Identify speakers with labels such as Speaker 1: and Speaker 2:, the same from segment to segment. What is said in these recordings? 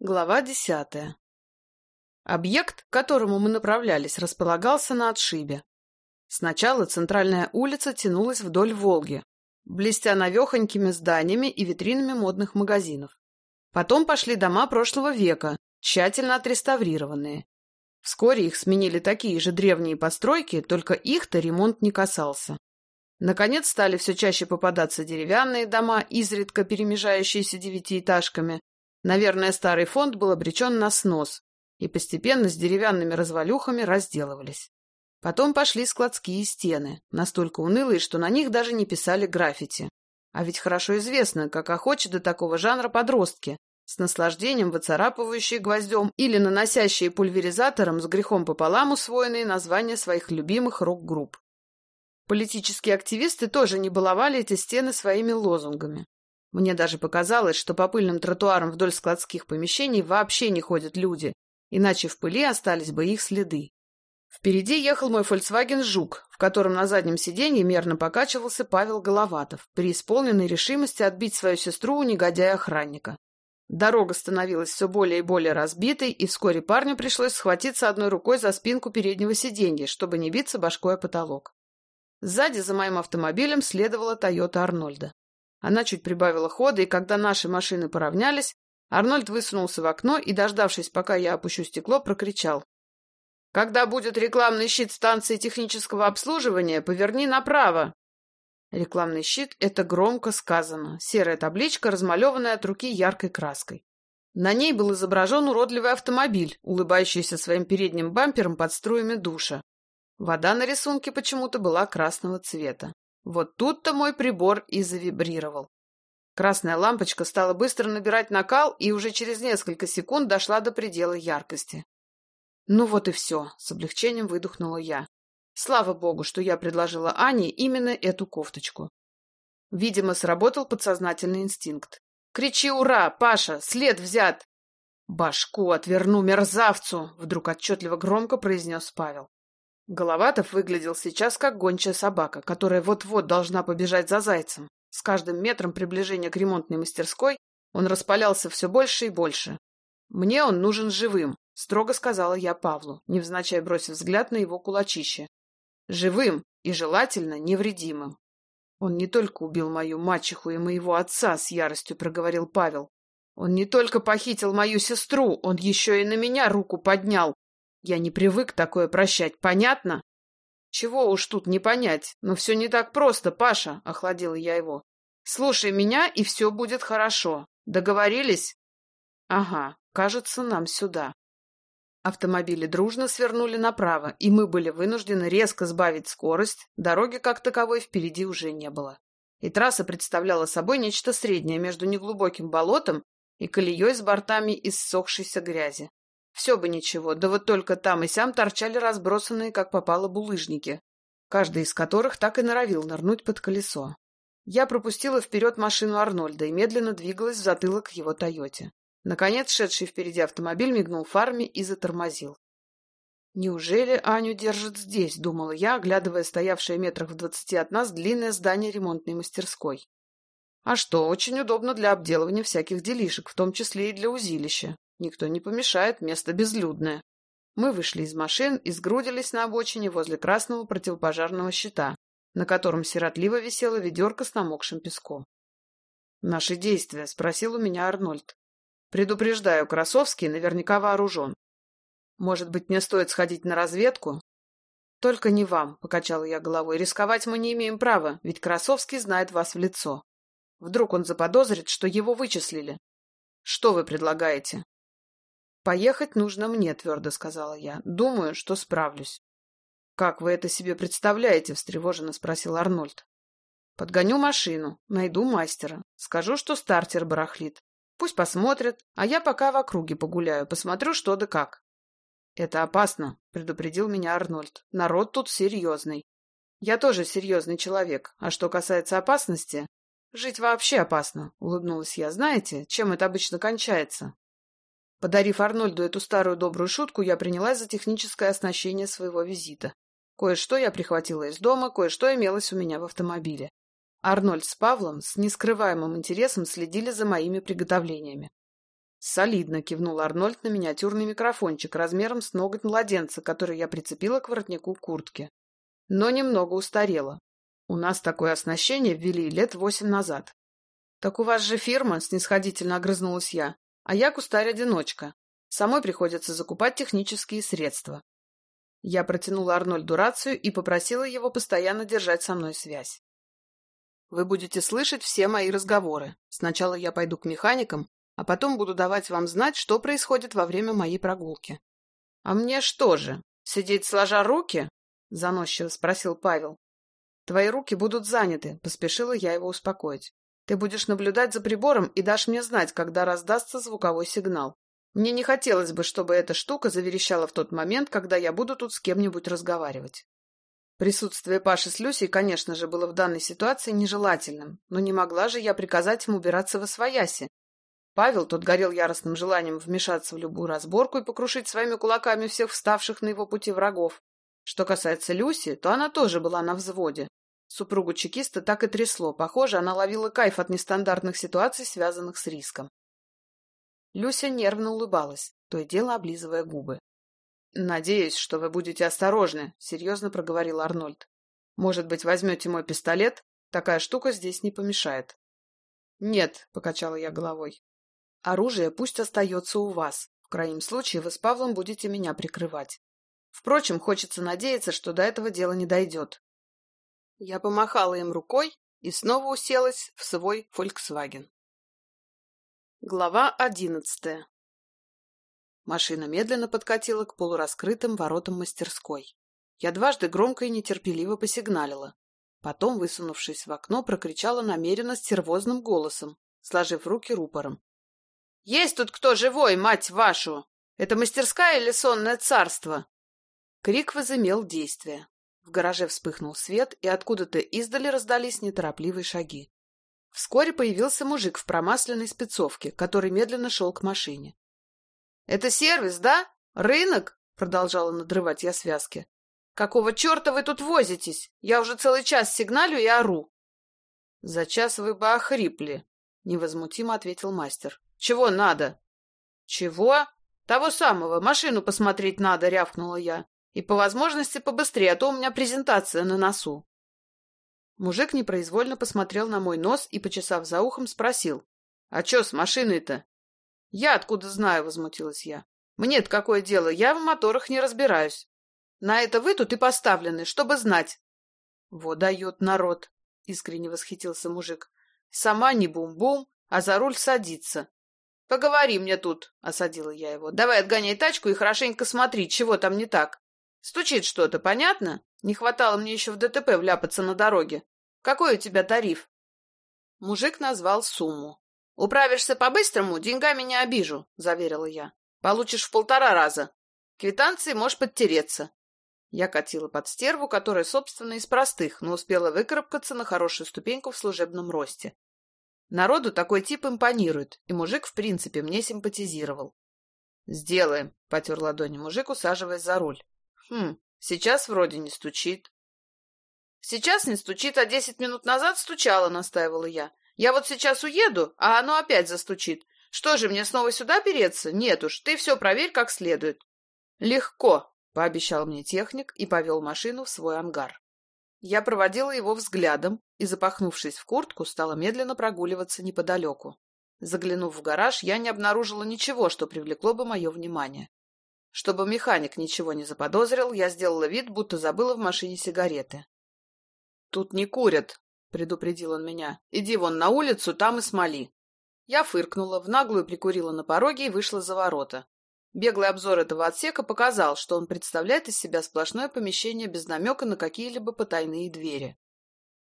Speaker 1: Глава десятая. Объект, к которому мы направлялись, располагался на отшибе. Сначала центральная улица тянулась вдоль Волги, блестя навехонькими зданиями и витринами модных магазинов. Потом пошли дома прошлого века, тщательно отреставрированные. Вскоре их сменили такие же древние постройки, только их-то ремонт не касался. Наконец стали все чаще попадаться деревянные дома, изредка перемежающиеся девятиэтажками, Наверное, старый фонд был обречен на снос, и постепенно с деревянными развалюхами разделывались. Потом пошли складские стены, настолько унылые, что на них даже не писали граффити. А ведь хорошо известно, как охочи до такого жанра подростки, с наслаждением выцарапывающие гвоздем или наносящие пульверизатором с грехом пополам усвоенные названия своих любимых рок-групп. Политические активисты тоже не баловали эти стены своими лозунгами. Мне даже показалось, что по пыльным тротуарам вдоль складских помещений вообще не ходят люди, иначе в пыли остались бы их следы. Впереди ехал мой Volkswagen «Жук», в котором на заднем сиденье мерно покачивался Павел Головатов, преисполненный решимости отбить свою сестру у негодяя-охранника. Дорога становилась все более и более разбитой, и вскоре парню пришлось схватиться одной рукой за спинку переднего сиденья, чтобы не биться башкой о потолок. Сзади за моим автомобилем следовала Тойота Арнольда. Она чуть прибавила хода, и когда наши машины поравнялись, Арнольд высунулся в окно и, дождавшись, пока я опущу стекло, прокричал. «Когда будет рекламный щит станции технического обслуживания, поверни направо!» Рекламный щит — это громко сказано. Серая табличка, размалеванная от руки яркой краской. На ней был изображен уродливый автомобиль, улыбающийся своим передним бампером под струями душа. Вода на рисунке почему-то была красного цвета. Вот тут-то мой прибор и завибрировал. Красная лампочка стала быстро набирать накал и уже через несколько секунд дошла до предела яркости. Ну вот и все, с облегчением выдохнула я. Слава богу, что я предложила Ане именно эту кофточку. Видимо, сработал подсознательный инстинкт. «Кричи ура! Паша! След взят!» «Башку отверну мерзавцу!» — вдруг отчетливо громко произнес Павел. Головатов выглядел сейчас как гончая собака, которая вот-вот должна побежать за зайцем. С каждым метром приближения к ремонтной мастерской он распалялся все больше и больше. «Мне он нужен живым», — строго сказала я Павлу, невзначай бросив взгляд на его кулачище. «Живым и, желательно, невредимым». «Он не только убил мою мачеху и моего отца», — с яростью проговорил Павел. «Он не только похитил мою сестру, он еще и на меня руку поднял, я не привык такое прощать, понятно? Чего уж тут не понять, но все не так просто, Паша, — охладила я его. Слушай меня, и все будет хорошо. Договорились? Ага, кажется, нам сюда. Автомобили дружно свернули направо, и мы были вынуждены резко сбавить скорость, дороги как таковой впереди уже не было. И трасса представляла собой нечто среднее между неглубоким болотом и колеей с бортами из ссохшейся грязи. Все бы ничего, да вот только там и сям торчали разбросанные, как попало, булыжники, каждый из которых так и норовил нырнуть под колесо. Я пропустила вперед машину Арнольда и медленно двигалась в затылок его Тойоте. Наконец, шедший впереди автомобиль мигнул фарме и затормозил. «Неужели Аню держат здесь?» — думала я, оглядывая стоявшее метрах в двадцати от нас длинное здание ремонтной мастерской. А что, очень удобно для обделывания всяких делишек, в том числе и для узилища. Никто не помешает, место безлюдное. Мы вышли из машин и сгрудились на обочине возле красного противопожарного щита, на котором сиротливо висела ведерко с намокшим песком. «Наши действия?» — спросил у меня Арнольд. «Предупреждаю, Красовский наверняка вооружен. Может быть, мне стоит сходить на разведку?» «Только не вам», — покачала я головой. «Рисковать мы не имеем права, ведь Красовский знает вас в лицо. Вдруг он заподозрит, что его вычислили. Что вы предлагаете?» «Поехать нужно мне», — твердо сказала я. «Думаю, что справлюсь». «Как вы это себе представляете?» — встревоженно спросил Арнольд. «Подгоню машину, найду мастера, скажу, что стартер барахлит. Пусть посмотрят, а я пока в округе погуляю, посмотрю, что да как». «Это опасно», — предупредил меня Арнольд. «Народ тут серьезный. Я тоже серьезный человек, а что касается опасности...» «Жить вообще опасно», — улыбнулась я. «Знаете, чем это обычно кончается?» Подарив Арнольду эту старую добрую шутку, я принялась за техническое оснащение своего визита. Кое-что я прихватила из дома, кое-что имелось у меня в автомобиле. Арнольд с Павлом с нескрываемым интересом следили за моими приготовлениями. Солидно кивнул Арнольд на миниатюрный микрофончик размером с ноготь младенца, который я прицепила к воротнику куртки. Но немного устарело. У нас такое оснащение ввели лет восемь назад. Так у вас же фирма, снисходительно огрызнулась я. А я кустарь-одиночка. Самой приходится закупать технические средства. Я протянула Арнольду рацию и попросила его постоянно держать со мной связь. Вы будете слышать все мои разговоры. Сначала я пойду к механикам, а потом буду давать вам знать, что происходит во время моей прогулки. — А мне что же, сидеть сложа руки? — заносчиво спросил Павел. — Твои руки будут заняты, — поспешила я его успокоить. Ты будешь наблюдать за прибором и дашь мне знать, когда раздастся звуковой сигнал. Мне не хотелось бы, чтобы эта штука заверещала в тот момент, когда я буду тут с кем-нибудь разговаривать. Присутствие Паши с Люсей, конечно же, было в данной ситуации нежелательным, но не могла же я приказать им убираться во свояси, Павел, тот горел яростным желанием вмешаться в любую разборку и покрушить своими кулаками всех вставших на его пути врагов. Что касается Люси, то она тоже была на взводе. Супругу чекиста так и трясло. Похоже, она ловила кайф от нестандартных ситуаций, связанных с риском. Люся нервно улыбалась, то и дело облизывая губы. «Надеюсь, что вы будете осторожны», — серьезно проговорил Арнольд. «Может быть, возьмете мой пистолет? Такая штука здесь не помешает». «Нет», — покачала я головой. Оружие пусть остается у вас. В крайнем случае вы с Павлом будете меня прикрывать. Впрочем, хочется надеяться, что до этого дела не дойдет. Я помахала им рукой и снова уселась в свой «Фольксваген». Глава одиннадцатая Машина медленно подкатила к полураскрытым воротам мастерской. Я дважды громко и нетерпеливо посигналила. Потом, высунувшись в окно, прокричала намеренно стервозным голосом, сложив руки рупором. Есть тут кто живой, мать вашу? Это мастерская или сонное царство?» Крик возымел действие. В гараже вспыхнул свет, и откуда-то издали раздались неторопливые шаги. Вскоре появился мужик в промасленной спецовке, который медленно шел к машине. «Это сервис, да? Рынок?» — продолжала надрывать я связки. «Какого черта вы тут возитесь? Я уже целый час сигналю и ору». «За час вы бы охрипли», — невозмутимо ответил мастер. Чего надо? Чего? Того самого, машину посмотреть надо, рявкнула я. И по возможности побыстрее, а то у меня презентация на носу. Мужик непроизвольно посмотрел на мой нос и, почесав за ухом, спросил. «А чё с машиной-то?» «Я откуда знаю?» — возмутилась я. «Мне-то какое дело? Я в моторах не разбираюсь. На это вы тут и поставлены, чтобы знать». «Вот дает народ!» — искренне восхитился мужик. «Сама не бум-бум, а за руль садится. «Поговори мне тут», — осадила я его. «Давай отгоняй тачку и хорошенько смотри, чего там не так. Стучит что-то, понятно? Не хватало мне еще в ДТП вляпаться на дороге. Какой у тебя тариф?» Мужик назвал сумму. «Управишься по-быстрому, деньгами не обижу», — заверила я. «Получишь в полтора раза. Квитанции можешь подтереться». Я катила под стерву, которая, собственно, из простых, но успела выкарабкаться на хорошую ступеньку в служебном росте. Народу такой тип импонирует, и мужик, в принципе, мне симпатизировал. «Сделаем», — потер ладони мужик, усаживаясь за руль. «Хм, сейчас вроде не стучит». «Сейчас не стучит, а десять минут назад стучало», — настаивала я. «Я вот сейчас уеду, а оно опять застучит. Что же, мне снова сюда переться? Нет уж, ты все проверь как следует». «Легко», — пообещал мне техник и повел машину в свой ангар. Я проводила его взглядом и, запахнувшись в куртку, стала медленно прогуливаться неподалеку. Заглянув в гараж, я не обнаружила ничего, что привлекло бы мое внимание. Чтобы механик ничего не заподозрил, я сделала вид, будто забыла в машине сигареты. «Тут не курят», — предупредил он меня. «Иди вон на улицу, там и смоли». Я фыркнула, в наглую прикурила на пороге и вышла за ворота. Беглый обзор этого отсека показал, что он представляет из себя сплошное помещение без намека на какие-либо потайные двери.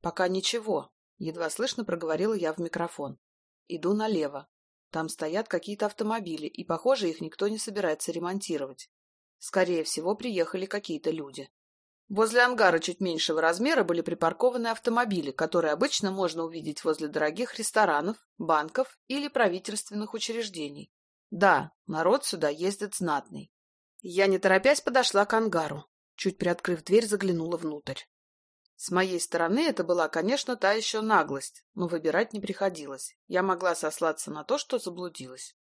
Speaker 1: «Пока ничего», — едва слышно проговорила я в микрофон. «Иду налево. Там стоят какие-то автомобили, и, похоже, их никто не собирается ремонтировать. Скорее всего, приехали какие-то люди. Возле ангара чуть меньшего размера были припаркованы автомобили, которые обычно можно увидеть возле дорогих ресторанов, банков или правительственных учреждений. Да, народ сюда ездит знатный. Я, не торопясь, подошла к ангару. Чуть приоткрыв дверь, заглянула внутрь. С моей стороны это была, конечно, та еще наглость, но выбирать не приходилось. Я могла сослаться на то, что заблудилась.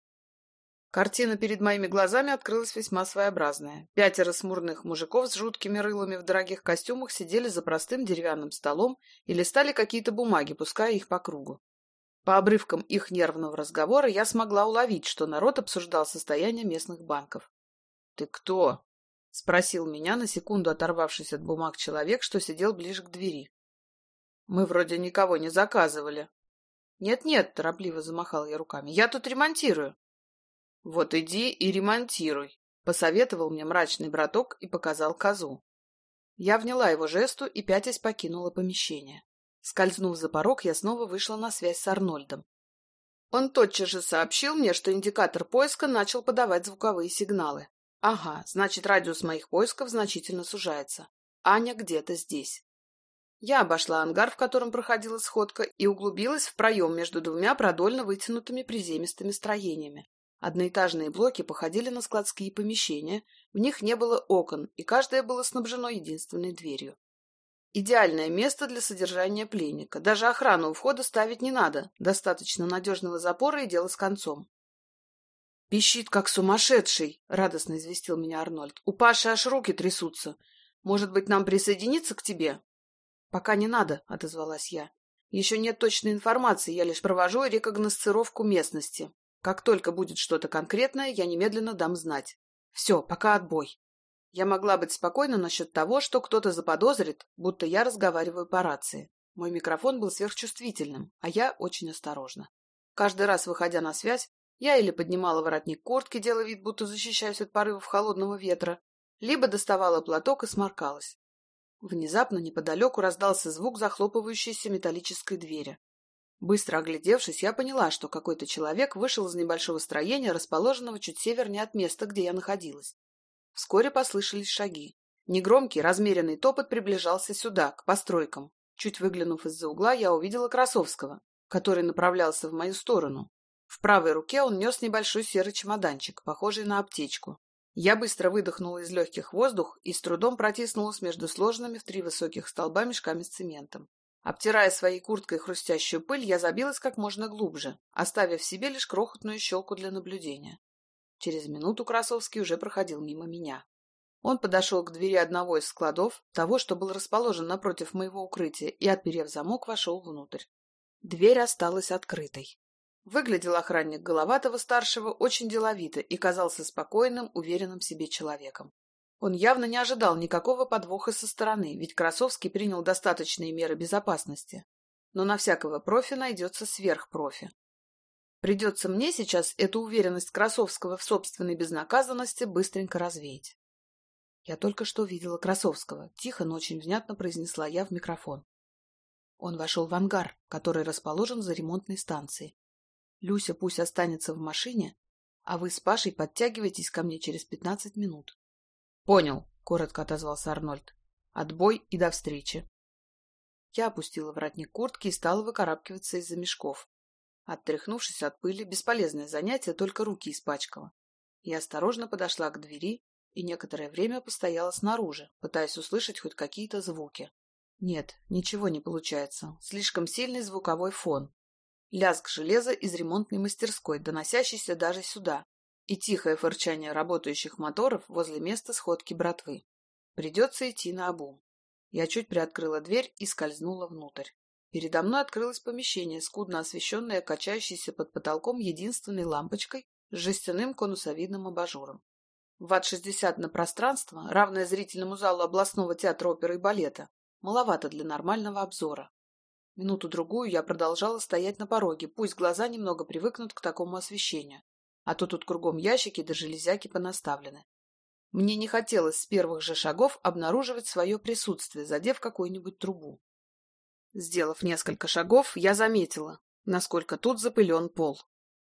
Speaker 1: Картина перед моими глазами открылась весьма своеобразная. Пятеро смурных мужиков с жуткими рылами в дорогих костюмах сидели за простым деревянным столом и листали какие-то бумаги, пуская их по кругу. По обрывкам их нервного разговора я смогла уловить, что народ обсуждал состояние местных банков. «Ты кто?» — спросил меня, на секунду оторвавшись от бумаг человек, что сидел ближе к двери. «Мы вроде никого не заказывали». «Нет-нет», — торопливо замахал я руками, — «я тут ремонтирую». «Вот иди и ремонтируй», — посоветовал мне мрачный браток и показал козу. Я вняла его жесту и пятясь покинула помещение. Скользнув за порог, я снова вышла на связь с Арнольдом. Он тотчас же сообщил мне, что индикатор поиска начал подавать звуковые сигналы. Ага, значит, радиус моих поисков значительно сужается. Аня где-то здесь. Я обошла ангар, в котором проходила сходка, и углубилась в проем между двумя продольно вытянутыми приземистыми строениями. Одноэтажные блоки походили на складские помещения, в них не было окон, и каждое было снабжено единственной дверью. Идеальное место для содержания пленника. Даже охрану у входа ставить не надо, достаточно надежного запора и дело с концом. «Пищит, как сумасшедший!» — радостно известил меня Арнольд. «У Паши аж руки трясутся. Может быть, нам присоединиться к тебе?» «Пока не надо», — отозвалась я. «Еще нет точной информации, я лишь провожу рекогносцировку местности. Как только будет что-то конкретное, я немедленно дам знать. Все, пока отбой. Я могла быть спокойна насчет того, что кто-то заподозрит, будто я разговариваю по рации. Мой микрофон был сверхчувствительным, а я очень осторожна. Каждый раз, выходя на связь, я или поднимала воротник куртки, делая вид, будто защищаюсь от порывов холодного ветра, либо доставала платок и сморкалась. Внезапно неподалеку раздался звук захлопывающейся металлической двери. Быстро оглядевшись, я поняла, что какой-то человек вышел из небольшого строения, расположенного чуть севернее от места, где я находилась. Вскоре послышались шаги. Негромкий, размеренный топот приближался сюда, к постройкам. Чуть выглянув из-за угла, я увидела Красовского, который направлялся в мою сторону. В правой руке он нес небольшой серый чемоданчик, похожий на аптечку. Я быстро выдохнула из легких воздух и с трудом протиснулась между сложенными в три высоких столба мешками с цементом. Обтирая своей курткой хрустящую пыль, я забилась как можно глубже, оставив себе лишь крохотную щелку для наблюдения. Через минуту Красовский уже проходил мимо меня. Он подошел к двери одного из складов, того, что был расположен напротив моего укрытия, и, отперев замок, вошел внутрь. Дверь осталась открытой. Выглядел охранник Головатого-старшего очень деловито и казался спокойным, уверенным в себе человеком. Он явно не ожидал никакого подвоха со стороны, ведь Красовский принял достаточные меры безопасности. Но на всякого профи найдется сверхпрофи. Придется мне сейчас эту уверенность Красовского в собственной безнаказанности быстренько развеять. Я только что видела Красовского. Тихо, но очень внятно произнесла я в микрофон. Он вошел в ангар, который расположен за ремонтной станцией. Люся пусть останется в машине, а вы с Пашей подтягивайтесь ко мне через пятнадцать минут. «Понял», — коротко отозвался Арнольд. «Отбой и до встречи». Я опустила воротник куртки и стала выкарабкиваться из-за мешков. Оттряхнувшись от пыли, бесполезное занятие, только руки испачкало. Я осторожно подошла к двери и некоторое время постояла снаружи, пытаясь услышать хоть какие-то звуки. Нет, ничего не получается. Слишком сильный звуковой фон. Лязг железа из ремонтной мастерской, доносящийся даже сюда, и тихое фырчание работающих моторов возле места сходки братвы. Придется идти на обум. Я чуть приоткрыла дверь и скользнула внутрь. Передо мной открылось помещение, скудно освещенное качающейся под потолком единственной лампочкой с жестяным конусовидным абажуром. Ватт-60 на пространство, равное зрительному залу областного театра оперы и балета, маловато для нормального обзора. Минуту-другую я продолжала стоять на пороге, пусть глаза немного привыкнут к такому освещению а то тут кругом ящики да железяки понаставлены. Мне не хотелось с первых же шагов обнаруживать свое присутствие, задев какую-нибудь трубу. Сделав несколько шагов, я заметила, насколько тут запылен пол.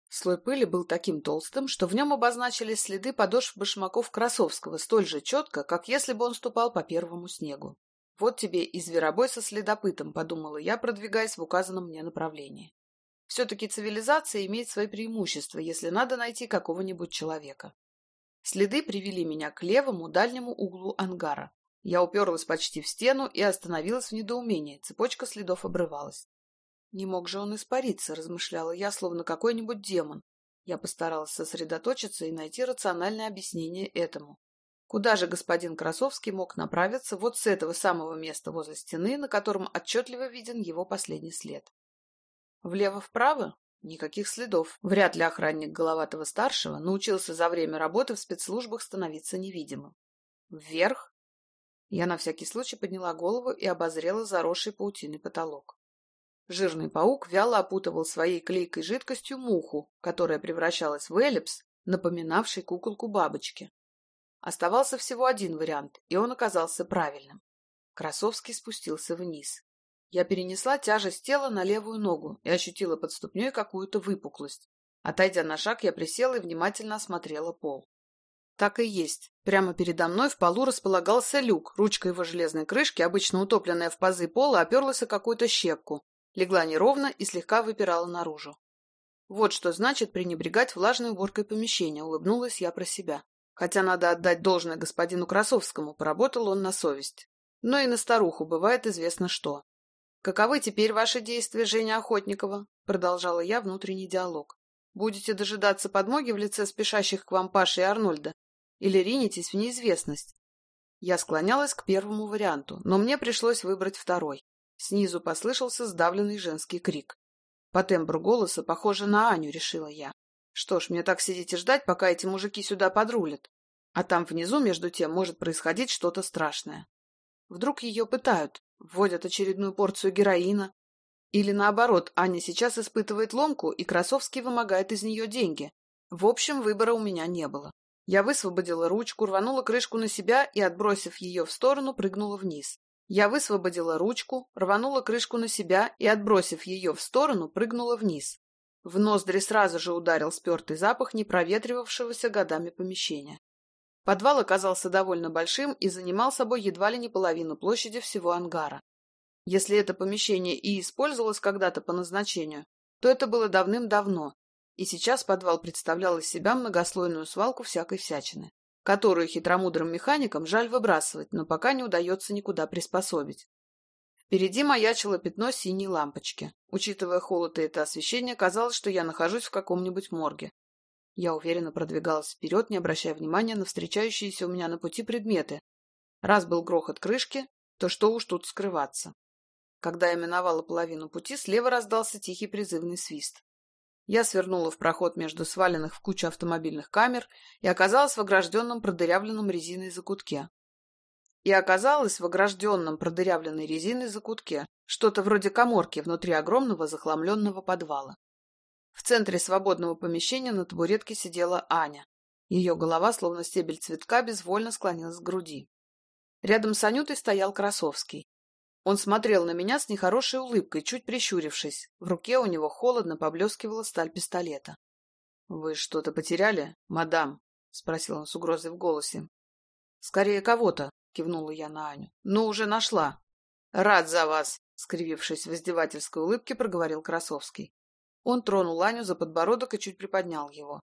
Speaker 1: Слой пыли был таким толстым, что в нем обозначились следы подошв башмаков Красовского столь же четко, как если бы он ступал по первому снегу. «Вот тебе и зверобой со следопытом», — подумала я, продвигаясь в указанном мне направлении. Все-таки цивилизация имеет свои преимущества, если надо найти какого-нибудь человека. Следы привели меня к левому дальнему углу ангара. Я уперлась почти в стену и остановилась в недоумении. Цепочка следов обрывалась. Не мог же он испариться, размышляла я, словно какой-нибудь демон. Я постаралась сосредоточиться и найти рациональное объяснение этому. Куда же господин Красовский мог направиться вот с этого самого места возле стены, на котором отчетливо виден его последний след? Влево-вправо? Никаких следов. Вряд ли охранник Головатого-старшего научился за время работы в спецслужбах становиться невидимым. Вверх? Я на всякий случай подняла голову и обозрела заросший паутиной потолок. Жирный паук вяло опутывал своей клейкой жидкостью муху, которая превращалась в эллипс, напоминавший куколку бабочки. Оставался всего один вариант, и он оказался правильным. Красовский спустился вниз. Я перенесла тяжесть тела на левую ногу и ощутила под ступней какую-то выпуклость. Отойдя на шаг, я присела и внимательно осмотрела пол. Так и есть. Прямо передо мной в полу располагался люк. Ручка его железной крышки, обычно утопленная в пазы пола, оперлась о какую-то щепку. Легла неровно и слегка выпирала наружу. Вот что значит пренебрегать влажной уборкой помещения, улыбнулась я про себя. Хотя надо отдать должное господину Красовскому, поработал он на совесть. Но и на старуху бывает известно что. «Каковы теперь ваши действия, Женя Охотникова?» — продолжала я внутренний диалог. «Будете дожидаться подмоги в лице спешащих к вам Паши и Арнольда? Или ринетесь в неизвестность?» Я склонялась к первому варианту, но мне пришлось выбрать второй. Снизу послышался сдавленный женский крик. По тембру голоса, похоже на Аню, решила я. Что ж, мне так сидеть и ждать, пока эти мужики сюда подрулят. А там внизу, между тем, может происходить что-то страшное. Вдруг ее пытают, вводят очередную порцию героина. Или наоборот, Аня сейчас испытывает ломку, и Красовский вымогает из нее деньги. В общем, выбора у меня не было. Я высвободила ручку, рванула крышку на себя и, отбросив ее в сторону, прыгнула вниз. Я высвободила ручку, рванула крышку на себя и, отбросив ее в сторону, прыгнула вниз. В ноздри сразу же ударил спертый запах непроветривавшегося годами помещения. Подвал оказался довольно большим и занимал собой едва ли не половину площади всего ангара. Если это помещение и использовалось когда-то по назначению, то это было давным-давно, и сейчас подвал представлял из себя многослойную свалку всякой всячины, которую хитромудрым механикам жаль выбрасывать, но пока не удается никуда приспособить. Впереди маячило пятно синей лампочки. Учитывая холод и это освещение, казалось, что я нахожусь в каком-нибудь морге. Я уверенно продвигалась вперед, не обращая внимания на встречающиеся у меня на пути предметы. Раз был грохот крышки, то что уж тут скрываться. Когда я миновала половину пути, слева раздался тихий призывный свист. Я свернула в проход между сваленных в кучу автомобильных камер и оказалась в огражденном продырявленном резиной закутке и оказалась в огражденном продырявленной резиной закутке, что-то вроде коморки внутри огромного захламленного подвала. В центре свободного помещения на табуретке сидела Аня. Ее голова, словно стебель цветка, безвольно склонилась к груди. Рядом с Анютой стоял Красовский. Он смотрел на меня с нехорошей улыбкой, чуть прищурившись. В руке у него холодно поблескивала сталь пистолета. — Вы что-то потеряли, мадам? — спросил он с угрозой в голосе. — Скорее кого-то, — кивнула я на Аню. — Ну, уже нашла. — Рад за вас, — скривившись в издевательской улыбке, проговорил Красовский. Он тронул Аню за подбородок и чуть приподнял его.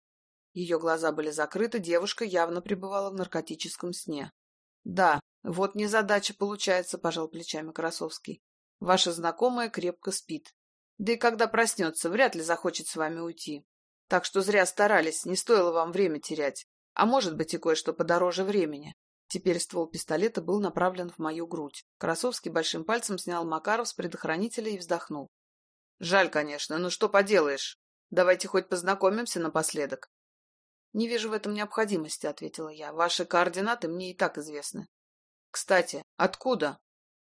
Speaker 1: Ее глаза были закрыты, девушка явно пребывала в наркотическом сне. — Да, вот незадача получается, — пожал плечами Красовский. — Ваша знакомая крепко спит. Да и когда проснется, вряд ли захочет с вами уйти. Так что зря старались, не стоило вам время терять. А может быть и кое-что подороже времени. Теперь ствол пистолета был направлен в мою грудь. Красовский большим пальцем снял Макаров с предохранителя и вздохнул. «Жаль, конечно, но что поделаешь? Давайте хоть познакомимся напоследок». «Не вижу в этом необходимости», — ответила я. «Ваши координаты мне и так известны». «Кстати, откуда?»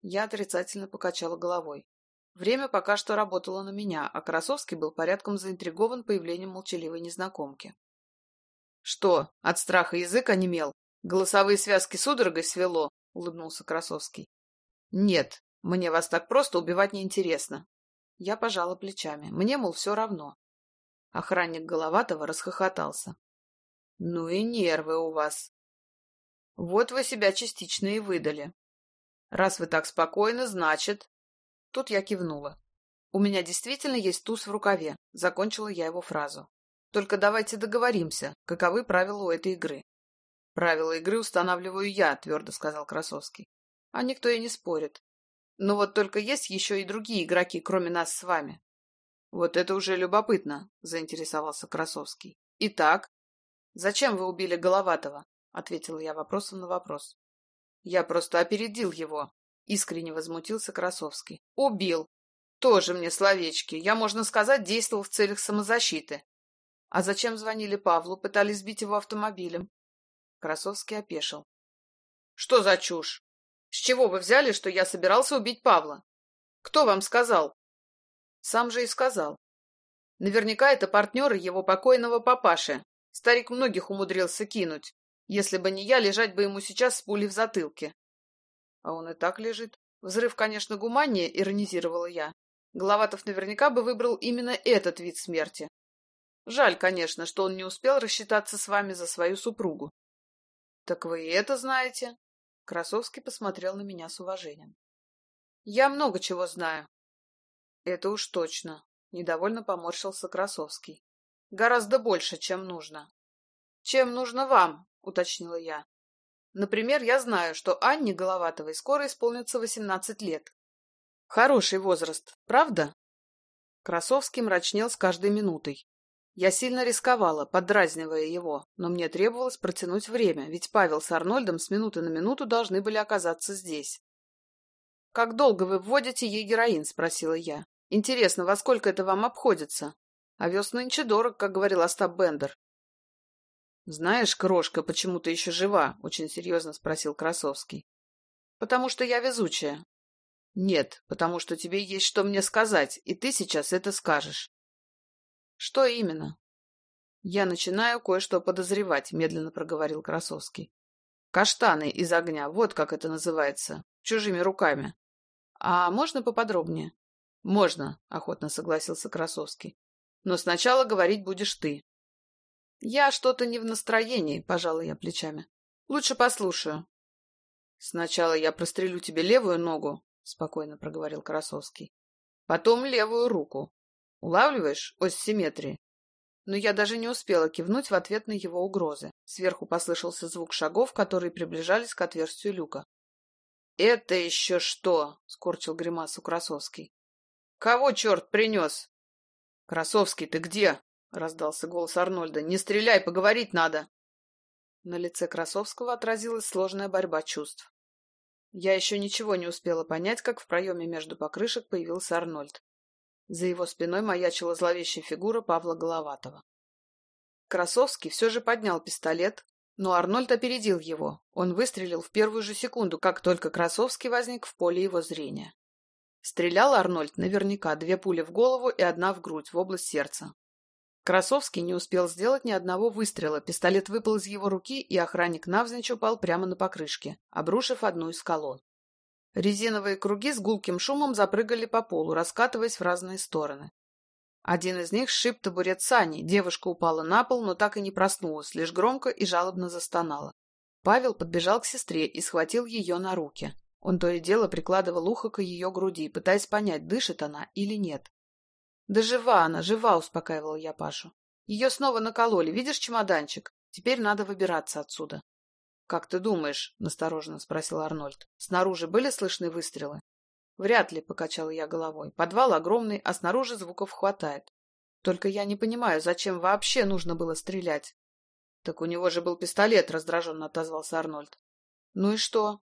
Speaker 1: Я отрицательно покачала головой. Время пока что работало на меня, а Красовский был порядком заинтригован появлением молчаливой незнакомки. «Что, от страха язык онемел?» Голосовые связки судорогой свело, — улыбнулся Красовский. — Нет, мне вас так просто убивать неинтересно. Я пожала плечами. Мне, мол, все равно. Охранник Головатого расхохотался. — Ну и нервы у вас. Вот вы себя частично и выдали. Раз вы так спокойны, значит... Тут я кивнула. У меня действительно есть туз в рукаве, закончила я его фразу. Только давайте договоримся, каковы правила у этой игры. «Правила игры устанавливаю я», — твердо сказал Красовский. «А никто и не спорит. Но вот только есть еще и другие игроки, кроме нас с вами». Вот это уже любопытно, заинтересовался Красовский. Итак, зачем вы убили Головатого? Ответил я вопросом на вопрос. Я просто опередил его, искренне возмутился Красовский. Убил. Тоже мне словечки. Я, можно сказать, действовал в целях самозащиты. А зачем звонили Павлу, пытались сбить его автомобилем? Красовский опешил. Что за чушь? С чего вы взяли, что я собирался убить Павла? Кто вам сказал? Сам же и сказал. Наверняка это партнеры его покойного папаши. Старик многих умудрился кинуть. Если бы не я, лежать бы ему сейчас с пулей в затылке. А он и так лежит. Взрыв, конечно, гуманнее, иронизировала я. Головатов наверняка бы выбрал именно этот вид смерти. Жаль, конечно, что он не успел рассчитаться с вами за свою супругу. — Так вы и это знаете? Красовский посмотрел на меня с уважением. — Я много чего знаю, это уж точно. Недовольно поморщился Красовский. Гораздо больше, чем нужно. Чем нужно вам, уточнила я. Например, я знаю, что Анне Головатовой скоро исполнится восемнадцать лет. Хороший возраст, правда? Красовский мрачнел с каждой минутой. Я сильно рисковала, подразнивая его, но мне требовалось протянуть время, ведь Павел с Арнольдом с минуты на минуту должны были оказаться здесь. «Как долго вы вводите ей героин?» — спросила я. Интересно, во сколько это вам обходится? Овес нынче дорог, как говорил Остап Бендер. Знаешь, крошка почему ты еще жива? Очень серьезно спросил Красовский. Потому что я везучая. Нет, потому что тебе есть что мне сказать, и ты сейчас это скажешь. Что именно? Я начинаю кое-что подозревать, медленно проговорил Красовский. Каштаны из огня, вот как это называется, чужими руками. А можно поподробнее? «Можно», — охотно согласился Красовский. «Но сначала говорить будешь ты». «Я что-то не в настроении», — пожала я плечами. «Лучше послушаю». «Сначала я прострелю тебе левую ногу», — спокойно проговорил Красовский. «Потом левую руку. Улавливаешь ось симметрии?» Но я даже не успела кивнуть в ответ на его угрозы. Сверху послышался звук шагов, которые приближались к отверстию люка. «Это еще что?» — скорчил гримасу Красовский. Кого черт принес? Красовский, ты где? Раздался голос Арнольда. Не стреляй, поговорить надо. На лице Красовского отразилась сложная борьба чувств. Я еще ничего не успела понять, как в проеме между покрышек появился Арнольд. За его спиной маячила зловещая фигура Павла Головатова. Красовский все же поднял пистолет, но Арнольд опередил его. Он выстрелил в первую же секунду, как только Красовский возник в поле его зрения. Стрелял Арнольд наверняка две пули в голову и одна в грудь, в область сердца. Красовский не успел сделать ни одного выстрела, пистолет выпал из его руки, и охранник навзничь упал прямо на покрышке, обрушив одну из колонн. Резиновые круги с гулким шумом запрыгали по полу, раскатываясь в разные стороны. Один из них сшиб табурет Сани, девушка упала на пол, но так и не проснулась, лишь громко и жалобно застонала. Павел подбежал к сестре и схватил ее на руки. Он то и дело прикладывал ухо к ее груди, пытаясь понять, дышит она или нет. «Да жива она, жива!» — успокаивала я Пашу. «Ее снова накололи. Видишь чемоданчик? Теперь надо выбираться отсюда». «Как ты думаешь?» — настороженно спросил Арнольд. «Снаружи были слышны выстрелы?» «Вряд ли», — покачала я головой. «Подвал огромный, а снаружи звуков хватает. Только я не понимаю, зачем вообще нужно было стрелять?» «Так у него же был пистолет», — раздраженно отозвался Арнольд. «Ну и что?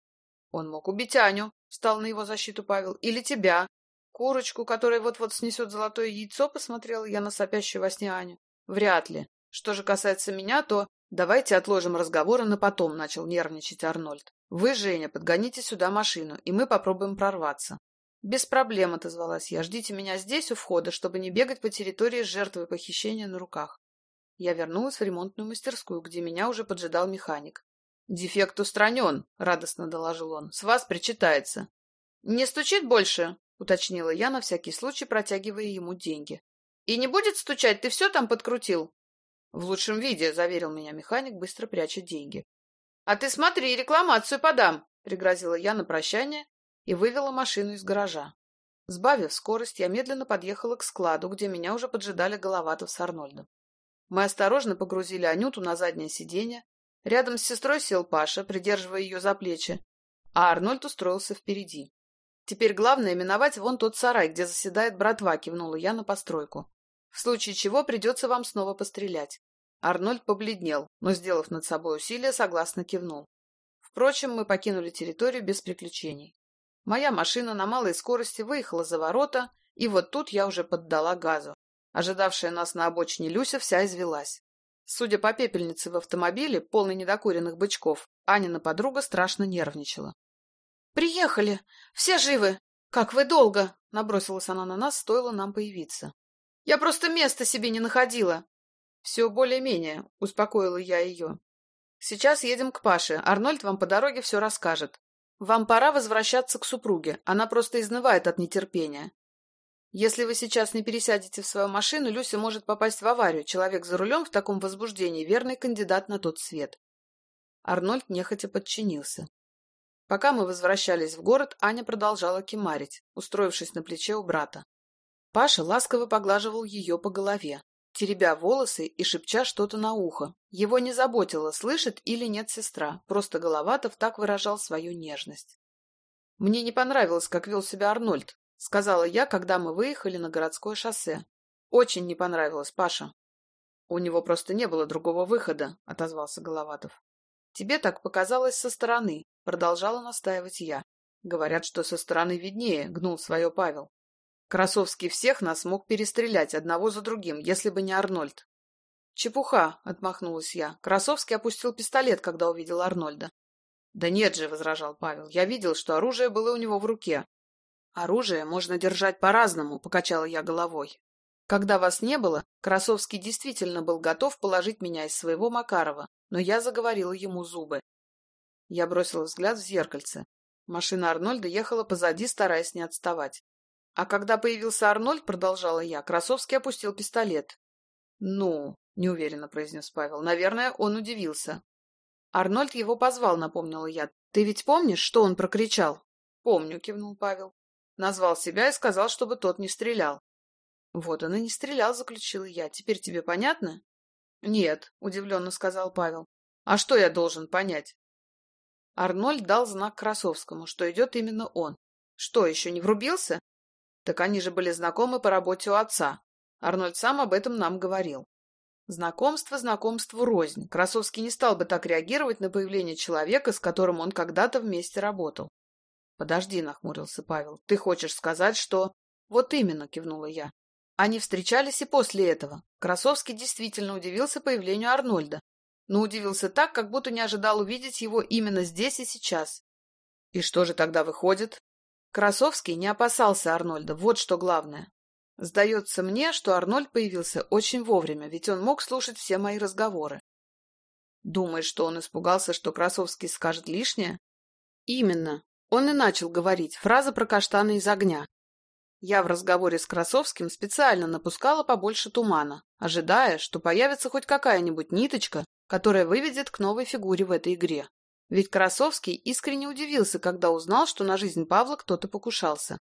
Speaker 1: Он мог убить Аню, встал на его защиту Павел, или тебя. Курочку, которая вот-вот снесет золотое яйцо, посмотрела я на сопящую во сне Аню. Вряд ли. Что же касается меня, то давайте отложим разговоры на потом, начал нервничать Арнольд. Вы, Женя, подгоните сюда машину, и мы попробуем прорваться. Без проблем, отозвалась я. Ждите меня здесь, у входа, чтобы не бегать по территории с жертвой похищения на руках. Я вернулась в ремонтную мастерскую, где меня уже поджидал механик. «Дефект устранен», — радостно доложил он. «С вас причитается». «Не стучит больше?» — уточнила я на всякий случай, протягивая ему деньги. «И не будет стучать? Ты все там подкрутил?» «В лучшем виде», — заверил меня механик, быстро пряча деньги. «А ты смотри, рекламацию подам», — пригрозила я на прощание и вывела машину из гаража. Сбавив скорость, я медленно подъехала к складу, где меня уже поджидали Головатов с Арнольдом. Мы осторожно погрузили Анюту на заднее сиденье, Рядом с сестрой сел Паша, придерживая ее за плечи, а Арнольд устроился впереди. Теперь главное миновать вон тот сарай, где заседает братва, кивнула я на постройку. В случае чего придется вам снова пострелять. Арнольд побледнел, но, сделав над собой усилие, согласно кивнул. Впрочем, мы покинули территорию без приключений. Моя машина на малой скорости выехала за ворота, и вот тут я уже поддала газу. Ожидавшая нас на обочине Люся вся извелась. Судя по пепельнице в автомобиле, полной недокуренных бычков, Анина подруга страшно нервничала. «Приехали! Все живы! Как вы долго!» — набросилась она на нас, стоило нам появиться. «Я просто места себе не находила!» «Все более-менее», — успокоила я ее. «Сейчас едем к Паше. Арнольд вам по дороге все расскажет. Вам пора возвращаться к супруге. Она просто изнывает от нетерпения. Если вы сейчас не пересядете в свою машину, Люся может попасть в аварию. Человек за рулем в таком возбуждении – верный кандидат на тот свет. Арнольд нехотя подчинился. Пока мы возвращались в город, Аня продолжала кемарить, устроившись на плече у брата. Паша ласково поглаживал ее по голове, теребя волосы и шепча что-то на ухо. Его не заботило, слышит или нет сестра, просто Головатов так выражал свою нежность. Мне не понравилось, как вел себя Арнольд, — сказала я, когда мы выехали на городское шоссе. «Очень не понравилось, Паша». «У него просто не было другого выхода», — отозвался Головатов. «Тебе так показалось со стороны», — продолжала настаивать я. «Говорят, что со стороны виднее», — гнул свое Павел. Красовский всех нас мог перестрелять одного за другим, если бы не Арнольд. «Чепуха», — отмахнулась я. Красовский опустил пистолет, когда увидел Арнольда. «Да нет же», — возражал Павел. «Я видел, что оружие было у него в руке. Оружие можно держать по-разному, покачала я головой. Когда вас не было, Красовский действительно был готов положить меня из своего Макарова, но я заговорила ему зубы. Я бросила взгляд в зеркальце. Машина Арнольда ехала позади, стараясь не отставать. А когда появился Арнольд, продолжала я, Красовский опустил пистолет. «Ну», — неуверенно произнес Павел, — «наверное, он удивился». Арнольд его позвал, напомнила я. «Ты ведь помнишь, что он прокричал?» «Помню», — кивнул Павел. Назвал себя и сказал, чтобы тот не стрелял. Вот он и не стрелял, заключила я. Теперь тебе понятно? Нет, удивленно сказал Павел. А что я должен понять? Арнольд дал знак Красовскому, что идет именно он. Что, еще не врубился? Так они же были знакомы по работе у отца. Арнольд сам об этом нам говорил. Знакомство знакомству рознь. Красовский не стал бы так реагировать на появление человека, с которым он когда-то вместе работал. «Подожди», — нахмурился Павел. «Ты хочешь сказать, что...» «Вот именно», — кивнула я. Они встречались и после этого. Красовский действительно удивился появлению Арнольда, но удивился так, как будто не ожидал увидеть его именно здесь и сейчас. И что же тогда выходит? Красовский не опасался Арнольда, вот что главное. Сдается мне, что Арнольд появился очень вовремя, ведь он мог слушать все мои разговоры. Думаешь, что он испугался, что Красовский скажет лишнее? Именно. Он и начал говорить, фраза про каштаны из огня. Я в разговоре с Красовским специально напускала побольше тумана, ожидая, что появится хоть какая-нибудь ниточка, которая выведет к новой фигуре в этой игре. Ведь Красовский искренне удивился, когда узнал, что на жизнь Павла кто-то покушался.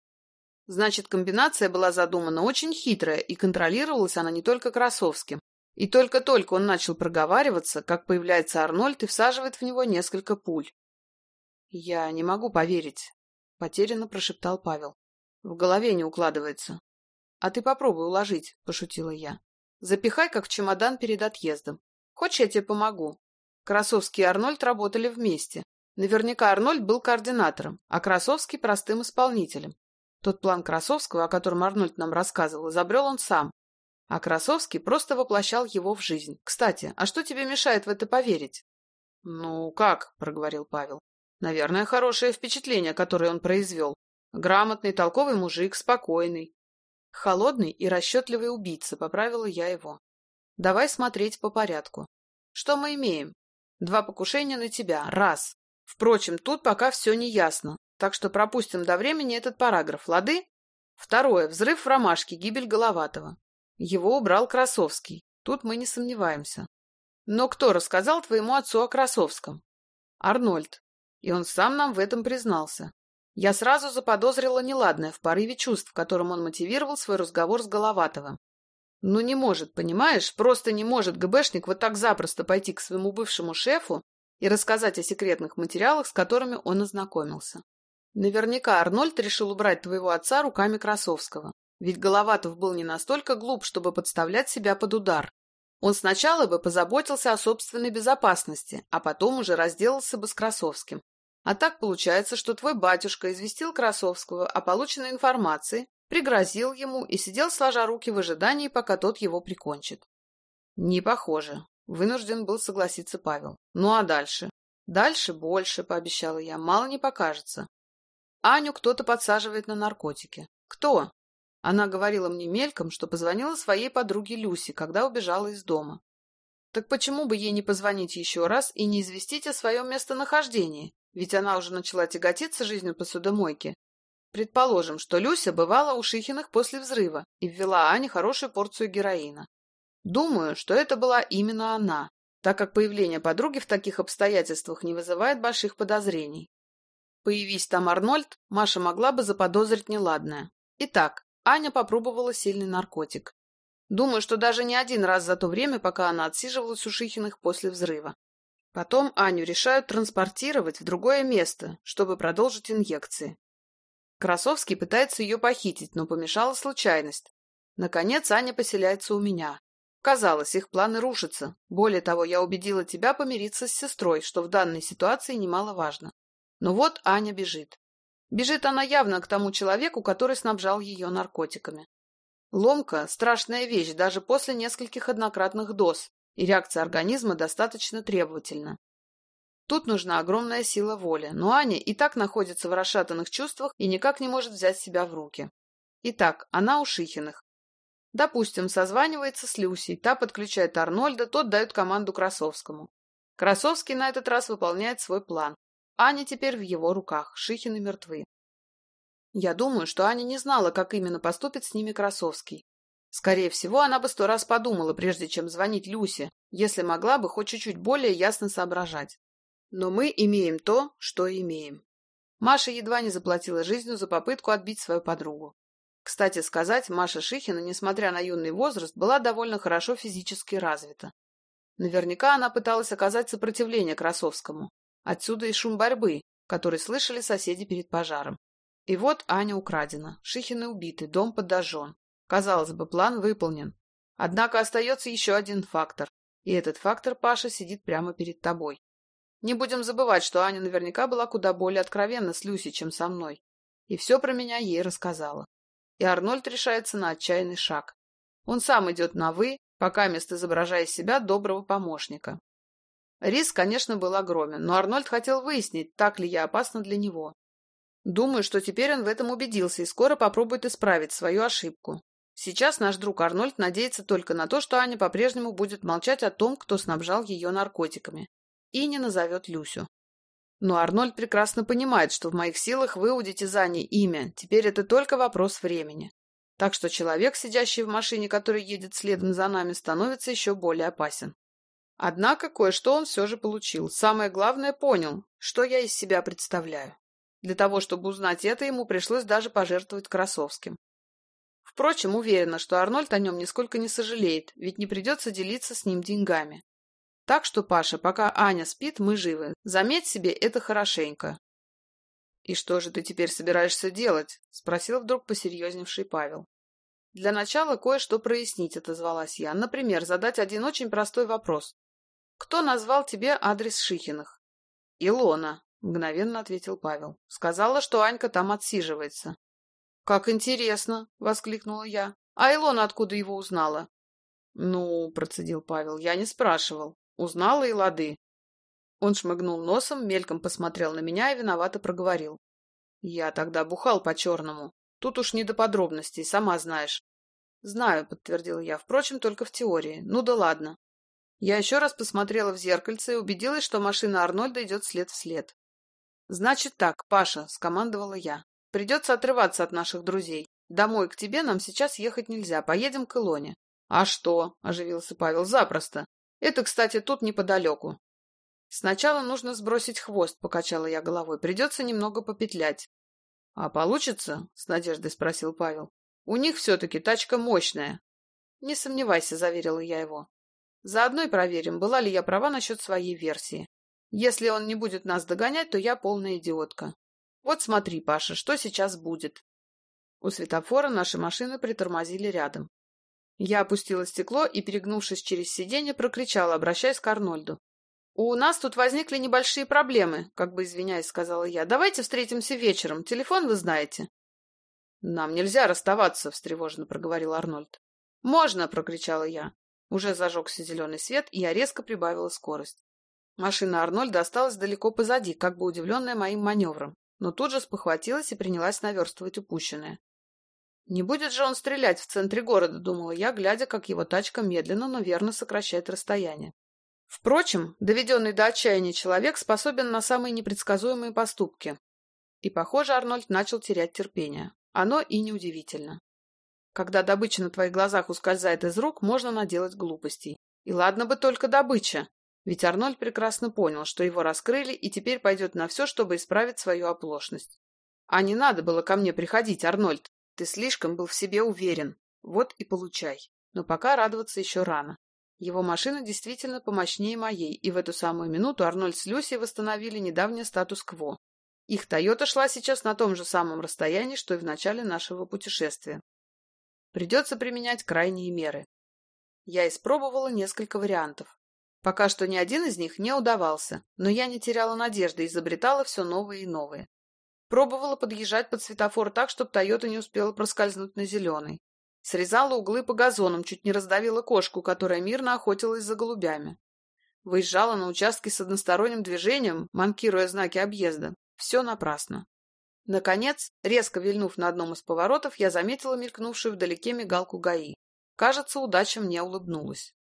Speaker 1: Значит, комбинация была задумана очень хитрая, и контролировалась она не только Красовским. И только-только он начал проговариваться, как появляется Арнольд и всаживает в него несколько пуль. «Я не могу поверить», — потерянно прошептал Павел. «В голове не укладывается». «А ты попробуй уложить», — пошутила я. «Запихай, как в чемодан перед отъездом. Хочешь, я тебе помогу?» Красовский и Арнольд работали вместе. Наверняка Арнольд был координатором, а Красовский — простым исполнителем. Тот план Красовского, о котором Арнольд нам рассказывал, изобрел он сам. А Красовский просто воплощал его в жизнь. Кстати, а что тебе мешает в это поверить? — Ну, как? — проговорил Павел. Наверное, хорошее впечатление, которое он произвел. Грамотный, толковый мужик, спокойный. Холодный и расчетливый убийца, поправила я его. Давай смотреть по порядку. Что мы имеем? Два покушения на тебя. Раз. Впрочем, тут пока все не ясно, так что пропустим до времени этот параграф, лады? Второе. Взрыв в ромашке, гибель Головатого. Его убрал Красовский. Тут мы не сомневаемся. Но кто рассказал твоему отцу о Красовском? Арнольд. И он сам нам в этом признался. Я сразу заподозрила неладное в порыве чувств, которым он мотивировал свой разговор с Головатовым. Ну не может, понимаешь, просто не может ГБшник вот так запросто пойти к своему бывшему шефу и рассказать о секретных материалах, с которыми он ознакомился. Наверняка Арнольд решил убрать твоего отца руками Красовского. Ведь Головатов был не настолько глуп, чтобы подставлять себя под удар. Он сначала бы позаботился о собственной безопасности, а потом уже разделался бы с Красовским. А так получается, что твой батюшка известил Красовского о полученной информации, пригрозил ему и сидел сложа руки в ожидании, пока тот его прикончит. Не похоже. Вынужден был согласиться Павел. Ну а дальше? Дальше больше, пообещала я, мало не покажется. Аню кто-то подсаживает на наркотики. Кто? Она говорила мне мельком, что позвонила своей подруге Люси, когда убежала из дома. Так почему бы ей не позвонить еще раз и не известить о своем местонахождении? Ведь она уже начала тяготиться жизнью посудомойки. Предположим, что Люся бывала у Шихиных после взрыва и ввела Ане хорошую порцию героина. Думаю, что это была именно она, так как появление подруги в таких обстоятельствах не вызывает больших подозрений. Появись там Арнольд, Маша могла бы заподозрить неладное. Итак, Аня попробовала сильный наркотик. Думаю, что даже не один раз за то время, пока она отсиживалась у Шихиных после взрыва. Потом Аню решают транспортировать в другое место, чтобы продолжить инъекции. Красовский пытается ее похитить, но помешала случайность. Наконец Аня поселяется у меня. Казалось, их планы рушатся. Более того, я убедила тебя помириться с сестрой, что в данной ситуации немаловажно. Но вот Аня бежит. Бежит она явно к тому человеку, который снабжал ее наркотиками. Ломка – страшная вещь даже после нескольких однократных доз, и реакция организма достаточно требовательна. Тут нужна огромная сила воли, но Аня и так находится в расшатанных чувствах и никак не может взять себя в руки. Итак, она у Шихиных. Допустим, созванивается с Люсей, та подключает Арнольда, тот дает команду Красовскому. Красовский на этот раз выполняет свой план. Аня теперь в его руках, Шихины мертвы. Я думаю, что Аня не знала, как именно поступит с ними Красовский. Скорее всего, она бы сто раз подумала, прежде чем звонить Люсе, если могла бы хоть чуть-чуть более ясно соображать. Но мы имеем то, что имеем. Маша едва не заплатила жизнью за попытку отбить свою подругу. Кстати сказать, Маша Шихина, несмотря на юный возраст, была довольно хорошо физически развита. Наверняка она пыталась оказать сопротивление Красовскому, Отсюда и шум борьбы, который слышали соседи перед пожаром. И вот Аня украдена, Шихины убиты, дом подожжен. Казалось бы, план выполнен. Однако остается еще один фактор. И этот фактор, Паша, сидит прямо перед тобой. Не будем забывать, что Аня наверняка была куда более откровенна с Люси, чем со мной. И все про меня ей рассказала. И Арнольд решается на отчаянный шаг. Он сам идет на «вы», пока мест изображая из себя доброго помощника. Риск, конечно, был огромен, но Арнольд хотел выяснить, так ли я опасна для него. Думаю, что теперь он в этом убедился и скоро попробует исправить свою ошибку. Сейчас наш друг Арнольд надеется только на то, что Аня по-прежнему будет молчать о том, кто снабжал ее наркотиками, и не назовет Люсю. Но Арнольд прекрасно понимает, что в моих силах выудить из Ани имя, теперь это только вопрос времени. Так что человек, сидящий в машине, который едет следом за нами, становится еще более опасен. Однако кое-что он все же получил. Самое главное, понял, что я из себя представляю. Для того, чтобы узнать это, ему пришлось даже пожертвовать Красовским. Впрочем, уверена, что Арнольд о нем нисколько не сожалеет, ведь не придется делиться с ним деньгами. Так что, Паша, пока Аня спит, мы живы. Заметь себе это хорошенько. — И что же ты теперь собираешься делать? — спросил вдруг посерьезневший Павел. — Для начала кое-что прояснить, — отозвалась я. Например, задать один очень простой вопрос. Кто назвал тебе адрес Шихиных? Илона, мгновенно ответил Павел. Сказала, что Анька там отсиживается. Как интересно, воскликнула я. А Илона откуда его узнала? Ну, процедил Павел, я не спрашивал. Узнала и лады. Он шмыгнул носом, мельком посмотрел на меня и виновато проговорил. Я тогда бухал по-черному. Тут уж не до подробностей, сама знаешь. Знаю, подтвердил я, впрочем, только в теории. Ну да ладно. Я еще раз посмотрела в зеркальце и убедилась, что машина Арнольда идет след в след. «Значит так, Паша», — скомандовала я. «Придется отрываться от наших друзей. Домой к тебе нам сейчас ехать нельзя. Поедем к Илоне». «А что?» — оживился Павел. «Запросто. Это, кстати, тут неподалеку». «Сначала нужно сбросить хвост», — покачала я головой. «Придется немного попетлять». «А получится?» — с надеждой спросил Павел. «У них все-таки тачка мощная». «Не сомневайся», — заверила я его. Заодно и проверим, была ли я права насчет своей версии. Если он не будет нас догонять, то я полная идиотка. Вот смотри, Паша, что сейчас будет. У светофора наши машины притормозили рядом. Я опустила стекло и, перегнувшись через сиденье, прокричала, обращаясь к Арнольду. «У нас тут возникли небольшие проблемы», — как бы извиняясь, сказала я. «Давайте встретимся вечером. Телефон вы знаете». «Нам нельзя расставаться», — встревоженно проговорил Арнольд. «Можно!» — прокричала я. Уже зажегся зеленый свет, и я резко прибавила скорость. Машина Арнольда осталась далеко позади, как бы удивленная моим маневром, но тут же спохватилась и принялась наверстывать упущенное. Не будет же он стрелять в центре города, думала я, глядя, как его тачка медленно, но верно сокращает расстояние. Впрочем, доведенный до отчаяния человек способен на самые непредсказуемые поступки. И, похоже, Арнольд начал терять терпение. Оно и неудивительно. Когда добыча на твоих глазах ускользает из рук, можно наделать глупостей. И ладно бы только добыча. Ведь Арнольд прекрасно понял, что его раскрыли, и теперь пойдет на все, чтобы исправить свою оплошность. А не надо было ко мне приходить, Арнольд. Ты слишком был в себе уверен. Вот и получай. Но пока радоваться еще рано. Его машина действительно помощнее моей, и в эту самую минуту Арнольд с Люси восстановили недавний статус-кво. Их «Тойота» шла сейчас на том же самом расстоянии, что и в начале нашего путешествия. Придется применять крайние меры. Я испробовала несколько вариантов. Пока что ни один из них не удавался, но я не теряла надежды и изобретала все новые и новые. Пробовала подъезжать под светофор так, чтобы «Тойота» не успела проскользнуть на зеленый. Срезала углы по газонам, чуть не раздавила кошку, которая мирно охотилась за голубями. Выезжала на участке с односторонним движением, манкируя знаки объезда. Все напрасно. Наконец, резко вильнув на одном из поворотов, я заметила мелькнувшую вдалеке мигалку ГАИ. Кажется, удача мне улыбнулась.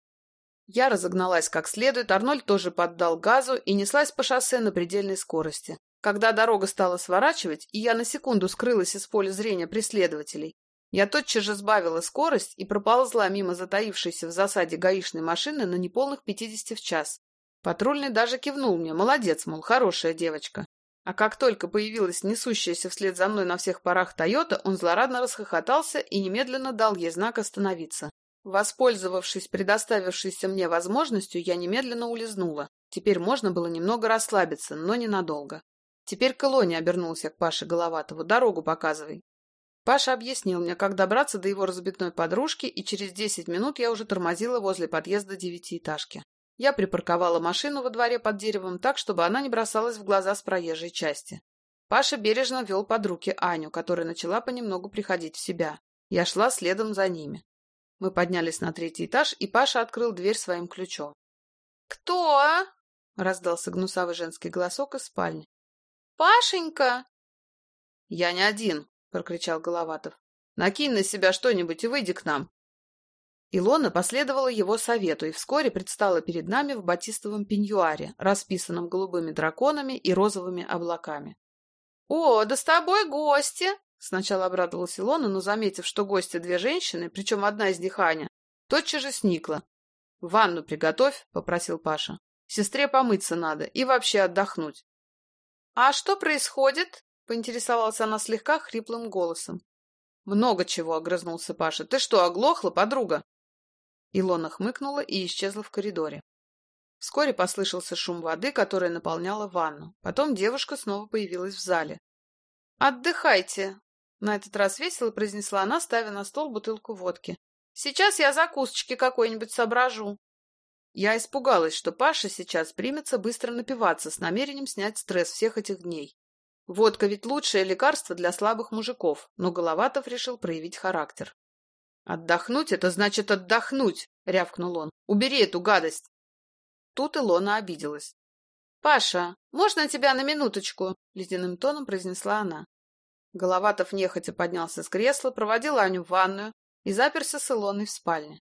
Speaker 1: Я разогналась как следует, Арнольд тоже поддал газу и неслась по шоссе на предельной скорости. Когда дорога стала сворачивать, и я на секунду скрылась из поля зрения преследователей, я тотчас же сбавила скорость и проползла мимо затаившейся в засаде гаишной машины на неполных 50 в час. Патрульный даже кивнул мне. Молодец, мол, хорошая девочка. А как только появилась несущаяся вслед за мной на всех парах Тойота, он злорадно расхохотался и немедленно дал ей знак остановиться. Воспользовавшись предоставившейся мне возможностью, я немедленно улизнула. Теперь можно было немного расслабиться, но ненадолго. Теперь Колони обернулся к Паше Головатову. «Дорогу показывай». Паша объяснил мне, как добраться до его разбитной подружки, и через десять минут я уже тормозила возле подъезда девятиэтажки. Я припарковала машину во дворе под деревом так, чтобы она не бросалась в глаза с проезжей части. Паша бережно вел под руки Аню, которая начала понемногу приходить в себя. Я шла следом за ними. Мы поднялись на третий этаж, и Паша открыл дверь своим ключом. «Кто?» — раздался гнусавый женский голосок из спальни. «Пашенька!» «Я не один», — прокричал Головатов. «Накинь на себя что-нибудь и выйди к нам». Илона последовала его совету и вскоре предстала перед нами в батистовом пеньюаре, расписанном голубыми драконами и розовыми облаками. «О, да с тобой гости!» Сначала обрадовалась Илона, но, заметив, что гости две женщины, причем одна из них Аня, тотчас же сникла. «Ванну приготовь», — попросил Паша. «Сестре помыться надо и вообще отдохнуть». «А что происходит?» Поинтересовалась она слегка хриплым голосом. «Много чего», — огрызнулся Паша. «Ты что, оглохла, подруга?» Илона хмыкнула и исчезла в коридоре. Вскоре послышался шум воды, которая наполняла ванну. Потом девушка снова появилась в зале. «Отдыхайте!» — на этот раз весело произнесла она, ставя на стол бутылку водки. «Сейчас я закусочки какой-нибудь соображу». Я испугалась, что Паша сейчас примется быстро напиваться с намерением снять стресс всех этих дней. Водка ведь лучшее лекарство для слабых мужиков, но Головатов решил проявить характер. «Отдохнуть — это значит отдохнуть!» — рявкнул он. «Убери эту гадость!» Тут Илона обиделась. «Паша, можно тебя на минуточку?» — ледяным тоном произнесла она. Головатов нехотя поднялся с кресла, проводил Аню в ванную и заперся с Илоной в спальне.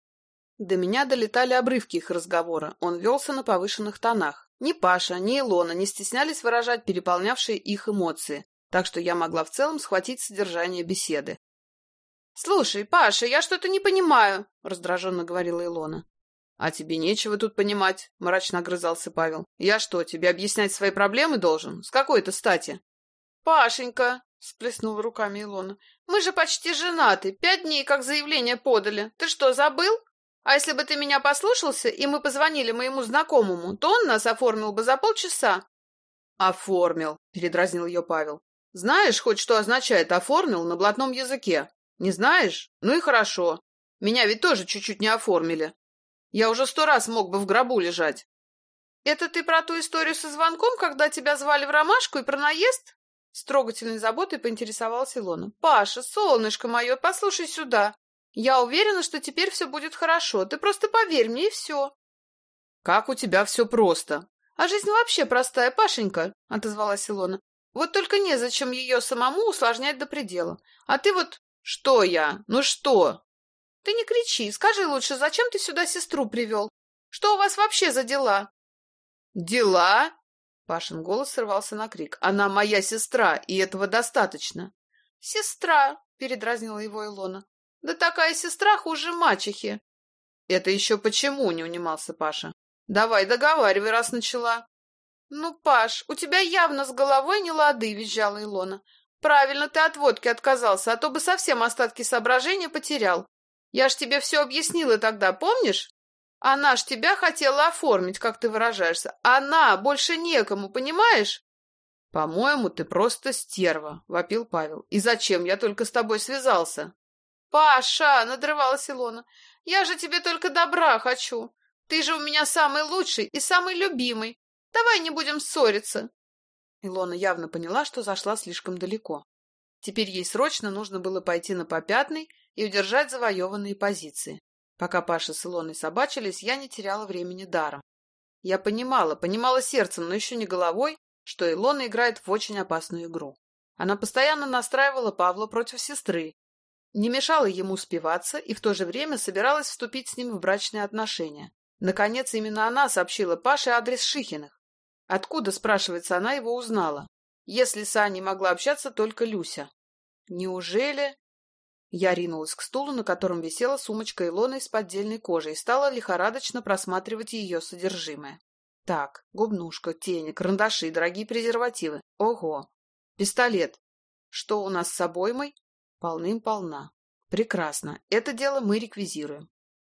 Speaker 1: До меня долетали обрывки их разговора, он велся на повышенных тонах. Ни Паша, ни Илона не стеснялись выражать переполнявшие их эмоции, так что я могла в целом схватить содержание беседы. «Слушай, Паша, я что-то не понимаю», — раздраженно говорила Илона. «А тебе нечего тут понимать», — мрачно огрызался Павел. «Я что, тебе объяснять свои проблемы должен? С какой-то стати?» «Пашенька», — сплеснула руками Илона, — «мы же почти женаты, пять дней как заявление подали. Ты что, забыл?» А если бы ты меня послушался, и мы позвонили моему знакомому, то он нас оформил бы за полчаса. — Оформил, — передразнил ее Павел. Знаешь хоть, что означает «оформил» на блатном языке? Не знаешь? Ну и хорошо. Меня ведь тоже чуть-чуть не оформили. Я уже сто раз мог бы в гробу лежать. Это ты про ту историю со звонком, когда тебя звали в ромашку и про наезд? С трогательной заботой поинтересовалась Илона. Паша, солнышко мое, послушай сюда. Я уверена, что теперь все будет хорошо. Ты просто поверь мне, и все. Как у тебя все просто. А жизнь вообще простая, Пашенька, отозвалась Илона. Вот только незачем ее самому усложнять до предела. А ты вот... Что я? Ну что? Ты не кричи. Скажи лучше, зачем ты сюда сестру привел? Что у вас вообще за дела? Дела? Пашин голос срывался на крик. Она моя сестра, и этого достаточно. Сестра, передразнила его Илона. Да такая сестра хуже мачехи. Это еще почему, не унимался Паша. Давай, договаривай, раз начала. Ну, Паш, у тебя явно с головой не лады, визжала Илона. Правильно ты от водки отказался, а то бы совсем остатки соображения потерял. Я ж тебе все объяснила тогда, помнишь? Она ж тебя хотела оформить, как ты выражаешься. Она, больше некому, понимаешь? По-моему, ты просто стерва, вопил Павел. И зачем я только с тобой связался? Паша, надрывалась Илона, я же тебе только добра хочу. Ты же у меня самый лучший и самый любимый. Давай не будем ссориться. Илона явно поняла, что зашла слишком далеко. Теперь ей срочно нужно было пойти на попятный и удержать завоеванные позиции. Пока Паша с Илоной собачились, я не теряла времени даром. Я понимала, понимала сердцем, но еще не головой, что Илона играет в очень опасную игру. Она постоянно настраивала Павла против сестры, не мешала ему спиваться и в то же время собиралась вступить с ним в брачные отношения. Наконец, именно она сообщила Паше адрес Шихиных. Откуда, спрашивается, она его узнала? Если с Аней могла общаться только Люся. Неужели... Я ринулась к стулу, на котором висела сумочка Илоны из поддельной кожи, и стала лихорадочно просматривать ее содержимое. Так, губнушка, тени, карандаши, дорогие презервативы. Ого! Пистолет. Что у нас с обоймой? Полным-полна. Прекрасно. Это дело мы реквизируем.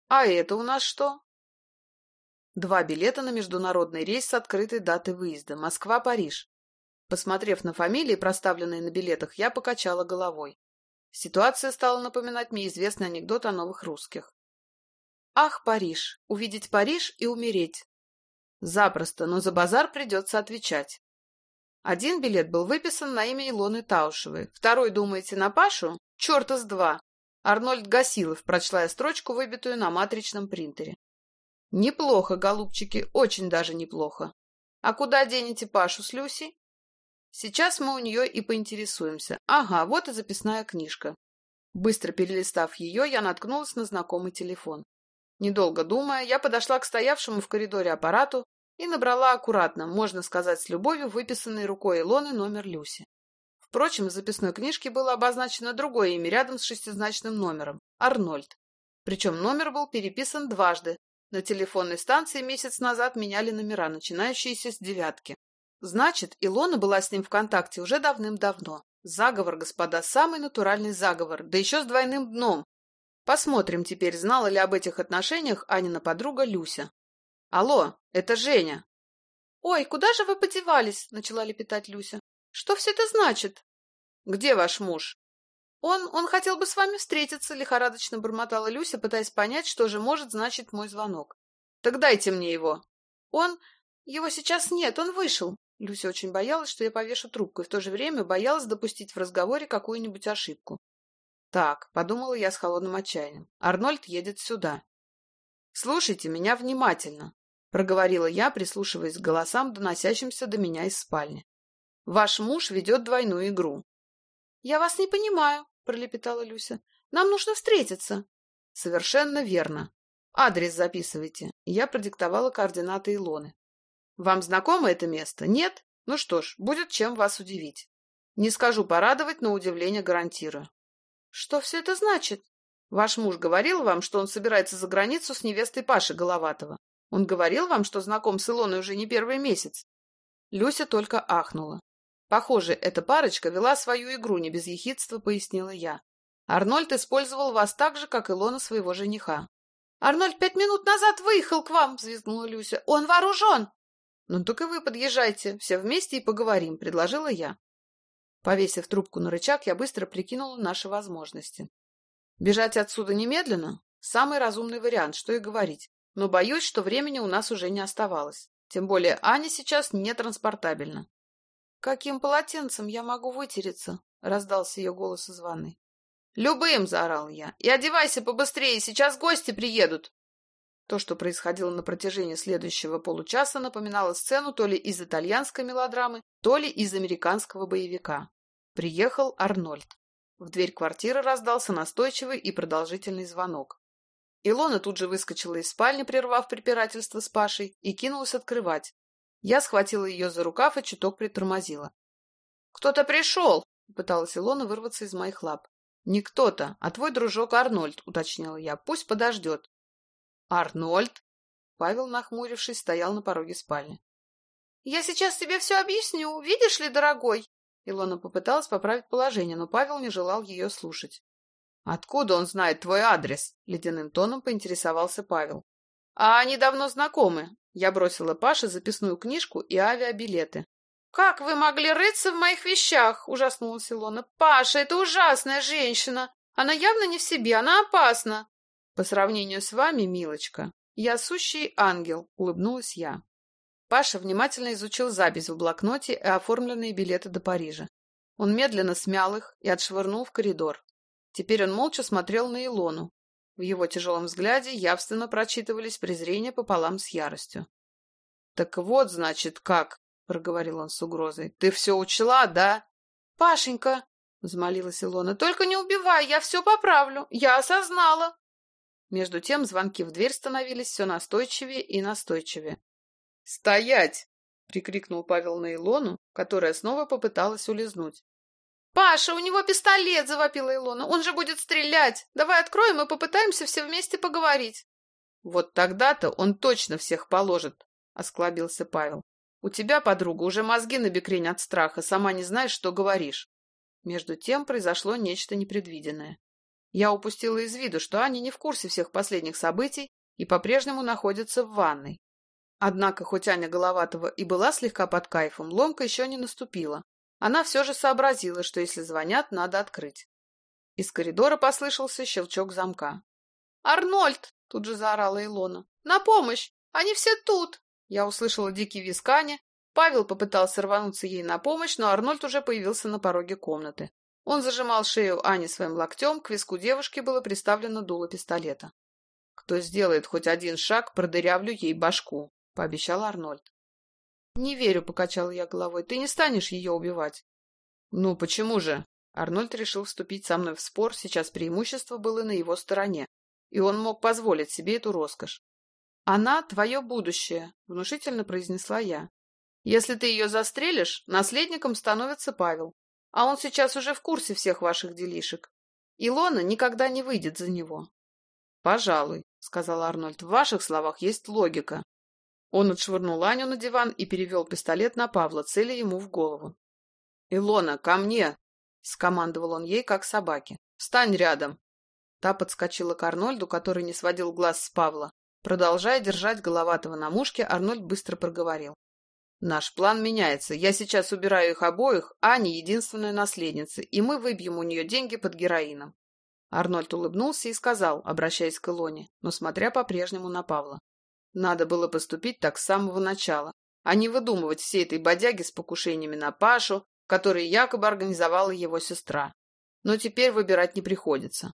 Speaker 1: А это у нас что? Два билета на международный рейс с открытой датой выезда. Москва-Париж. Посмотрев на фамилии, проставленные на билетах, я покачала головой. Ситуация стала напоминать мне известный анекдот о новых русских. «Ах, Париж! Увидеть Париж и умереть!» Запросто, но за базар придется отвечать. Один билет был выписан на имя Илоны Таушевой, второй, думаете, на Пашу? Черта с два! Арнольд Гасилов, прочла я строчку, выбитую на матричном принтере. Неплохо, голубчики, очень даже неплохо. А куда денете Пашу с Люсей? Сейчас мы у нее и поинтересуемся. Ага, вот и записная книжка. Быстро перелистав ее, я наткнулась на знакомый телефон. Недолго думая, я подошла к стоявшему в коридоре аппарату и набрала аккуратно, можно сказать с любовью, выписанный рукой Илоны номер Люси. Впрочем, в записной книжке было обозначено другое имя рядом с шестизначным номером – Арнольд. Причем номер был переписан дважды. На телефонной станции месяц назад меняли номера, начинающиеся с девятки. Значит, Илона была с ним в контакте уже давным-давно. Заговор, господа, самый натуральный заговор, да еще с двойным дном. Посмотрим теперь, знала ли об этих отношениях Анина подруга Люся. Алло, это Женя. Ой, куда же вы подевались? Начала лепетать Люся. Что все это значит? Где ваш муж? Он, он хотел бы с вами встретиться, лихорадочно бормотала Люся, пытаясь понять, что же может значить мой звонок. Так дайте мне его. Он... Его сейчас нет, он вышел. Люся очень боялась, что я повешу трубку, и в то же время боялась допустить в разговоре какую-нибудь ошибку. «Так», — подумала я с холодным отчаянием, — «Арнольд едет сюда». «Слушайте меня внимательно», — проговорила я, прислушиваясь к голосам, доносящимся до меня из спальни. «Ваш муж ведет двойную игру». «Я вас не понимаю», — пролепетала Люся. «Нам нужно встретиться». «Совершенно верно. Адрес записывайте». Я продиктовала координаты Илоны. Вам знакомо это место? Нет? Ну что ж, будет чем вас удивить. Не скажу порадовать, но удивление гарантирую. Что все это значит? Ваш муж говорил вам, что он собирается за границу с невестой Паши Головатого. Он говорил вам, что знаком с Илоной уже не первый месяц. Люся только ахнула. Похоже, эта парочка вела свою игру, не без ехидства, пояснила я. Арнольд использовал вас так же, как Илона своего жениха. «Арнольд пять минут назад выехал к вам!» — взвизгнула Люся. «Он вооружен!» «Ну так и вы подъезжайте, все вместе и поговорим», — предложила я. Повесив трубку на рычаг, я быстро прикинула наши возможности. Бежать отсюда немедленно – самый разумный вариант, что и говорить. Но боюсь, что времени у нас уже не оставалось. Тем более Аня сейчас нетранспортабельна. «Каким полотенцем я могу вытереться?» — раздался ее голос из ванной. «Любым!» — заорал я. «И одевайся побыстрее, сейчас гости приедут!» То, что происходило на протяжении следующего получаса, напоминало сцену то ли из итальянской мелодрамы, то ли из американского боевика. Приехал Арнольд. В дверь квартиры раздался настойчивый и продолжительный звонок. Илона тут же выскочила из спальни, прервав препирательство с Пашей, и кинулась открывать. Я схватила ее за рукав и чуток притормозила. «Кто-то пришел!» — пыталась Илона вырваться из моих лап. «Не кто-то, а твой дружок Арнольд», — уточнила я. «Пусть подождет». «Арнольд?» Павел, нахмурившись, стоял на пороге спальни. «Я сейчас тебе все объясню, видишь ли, дорогой?» Илона попыталась поправить положение, но Павел не желал ее слушать. «Откуда он знает твой адрес?» — ледяным тоном поинтересовался Павел. «А они давно знакомы». Я бросила Паше записную книжку и авиабилеты. «Как вы могли рыться в моих вещах?» — ужаснулась Илона. «Паша, это ужасная женщина! Она явно не в себе, она опасна!» «По сравнению с вами, милочка, я сущий ангел», — улыбнулась я. Паша внимательно изучил запись в блокноте и оформленные билеты до Парижа. Он медленно смял их и отшвырнул в коридор. Теперь он молча смотрел на Илону. В его тяжелом взгляде явственно прочитывались презрение пополам с яростью. — Так вот, значит, как, — проговорил он с угрозой. — Ты все учла, да? — Пашенька, — взмолилась Илона, — только не убивай, я все поправлю. Я осознала. Между тем звонки в дверь становились все настойчивее и настойчивее. «Стоять!» — прикрикнул Павел на Илону, которая снова попыталась улизнуть. «Паша, у него пистолет!» — завопила Илона. «Он же будет стрелять! Давай откроем и попытаемся все вместе поговорить!» «Вот тогда-то он точно всех положит!» — осклабился Павел. «У тебя, подруга, уже мозги на бекрень от страха, сама не знаешь, что говоришь». Между тем произошло нечто непредвиденное. Я упустила из виду, что Аня не в курсе всех последних событий и по-прежнему находится в ванной. Однако, хоть Аня Головатова и была слегка под кайфом, ломка еще не наступила. Она все же сообразила, что если звонят, надо открыть. Из коридора послышался щелчок замка. «Арнольд!» — тут же заорала Илона. «На помощь! Они все тут!» Я услышала дикий визг Ани. Павел попытался рвануться ей на помощь, но Арнольд уже появился на пороге комнаты. Он зажимал шею Ани своим локтем, к виску девушки было приставлено дуло пистолета. «Кто сделает хоть один шаг, продырявлю ей башку», — пообещал Арнольд. «Не верю», — покачала я головой. «Ты не станешь ее убивать». «Ну, почему же?» Арнольд решил вступить со мной в спор, сейчас преимущество было на его стороне, и он мог позволить себе эту роскошь. «Она — твое будущее», — внушительно произнесла я. «Если ты ее застрелишь, наследником становится Павел, а он сейчас уже в курсе всех ваших делишек. Илона никогда не выйдет за него». «Пожалуй», — сказал Арнольд, — «в ваших словах есть логика. Он отшвырнул Аню на диван и перевел пистолет на Павла, целя ему в голову. «Илона, ко мне!» — скомандовал он ей, как собаке. «Встань рядом!» Та подскочила к Арнольду, который не сводил глаз с Павла. Продолжая держать головатого на мушке, Арнольд быстро проговорил. «Наш план меняется. Я сейчас убираю их обоих, Аня — единственная наследница, и мы выбьем у нее деньги под героином». Арнольд улыбнулся и сказал, обращаясь к Илоне, но смотря по-прежнему на Павла. Надо было поступить так с самого начала, а не выдумывать все этой бодяги с покушениями на Пашу, которые якобы организовала его сестра. Но теперь выбирать не приходится.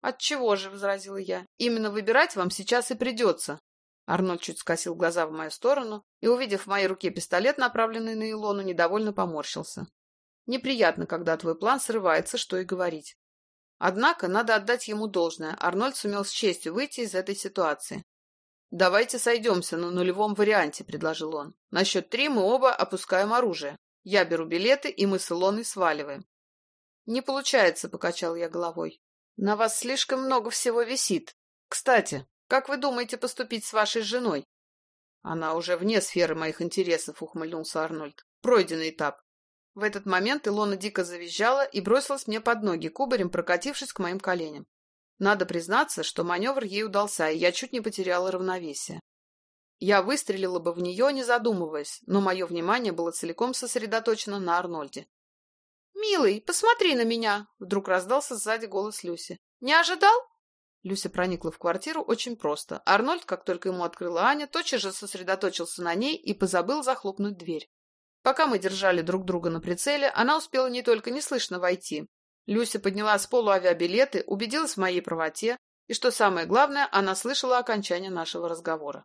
Speaker 1: «Отчего же?» — возразила я. «Именно выбирать вам сейчас и придется». Арнольд чуть скосил глаза в мою сторону и, увидев в моей руке пистолет, направленный на Илону, недовольно поморщился. Неприятно, когда твой план срывается, что и говорить. Однако, надо отдать ему должное, Арнольд сумел с честью выйти из этой ситуации. «Давайте сойдемся на нулевом варианте», — предложил он. «На счет три мы оба опускаем оружие. Я беру билеты, и мы с Илоной сваливаем». «Не получается», — покачал я головой. «На вас слишком много всего висит. Кстати, как вы думаете поступить с вашей женой?» «Она уже вне сферы моих интересов», — ухмыльнулся Арнольд. «Пройденный этап». В этот момент Илона дико завизжала и бросилась мне под ноги, кубарем прокатившись к моим коленям. Надо признаться, что маневр ей удался, и я чуть не потеряла равновесие. Я выстрелила бы в нее, не задумываясь, но мое внимание было целиком сосредоточено на Арнольде. «Милый, посмотри на меня!» Вдруг раздался сзади голос Люси. «Не ожидал?» Люся проникла в квартиру очень просто. Арнольд, как только ему открыла Аня, тотчас же сосредоточился на ней и позабыл захлопнуть дверь. Пока мы держали друг друга на прицеле, она успела не только неслышно войти. Люся подняла с полу авиабилеты, убедилась в моей правоте, и, что самое главное, она слышала окончание нашего разговора.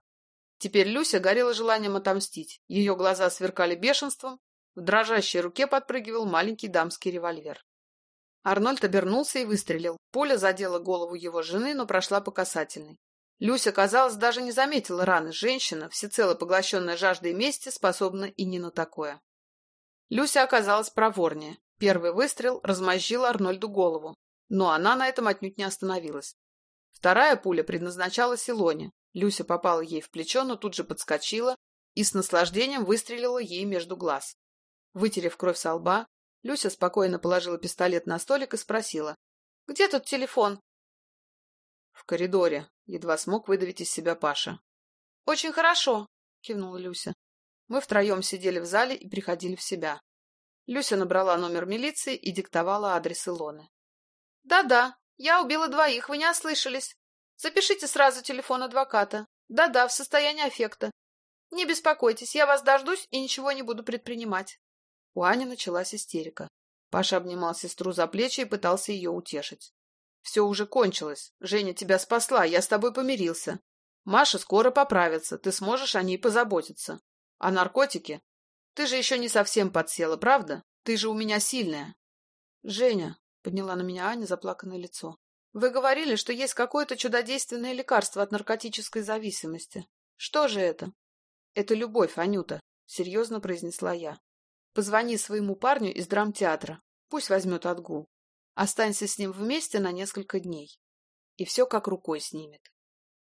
Speaker 1: Теперь Люся горела желанием отомстить. Ее глаза сверкали бешенством, в дрожащей руке подпрыгивал маленький дамский револьвер. Арнольд обернулся и выстрелил. Пуля задела голову его жены, но прошла по касательной. Люся, казалось, даже не заметила раны. Женщина, всецело поглощенная жаждой мести, способна и не на такое. Люся оказалась проворнее. Первый выстрел размозжил Арнольду голову, но она на этом отнюдь не остановилась. Вторая пуля предназначалась Илоне. Люся попала ей в плечо, но тут же подскочила и с наслаждением выстрелила ей между глаз. Вытерев кровь со лба, Люся спокойно положила пистолет на столик и спросила. «Где тут телефон?» «В коридоре», — едва смог выдавить из себя Паша. «Очень хорошо», — кивнула Люся. Мы втроем сидели в зале и приходили в себя. Люся набрала номер милиции и диктовала адрес Илоны. «Да-да, я убила двоих, вы не ослышались. Запишите сразу телефон адвоката. Да-да, в состоянии аффекта. Не беспокойтесь, я вас дождусь и ничего не буду предпринимать. У Ани началась истерика. Паша обнимал сестру за плечи и пытался ее утешить. «Все уже кончилось. Женя тебя спасла, я с тобой помирился. Маша скоро поправится, ты сможешь о ней позаботиться. А наркотики? Ты же еще не совсем подсела, правда? Ты же у меня сильная». «Женя», — подняла на меня Аня заплаканное лицо, — «вы говорили, что есть какое-то чудодейственное лекарство от наркотической зависимости. Что же это?» «Это любовь, Анюта», — серьезно произнесла я. Позвони своему парню из драмтеатра. Пусть возьмет отгул. Останься с ним вместе на несколько дней. И все как рукой снимет.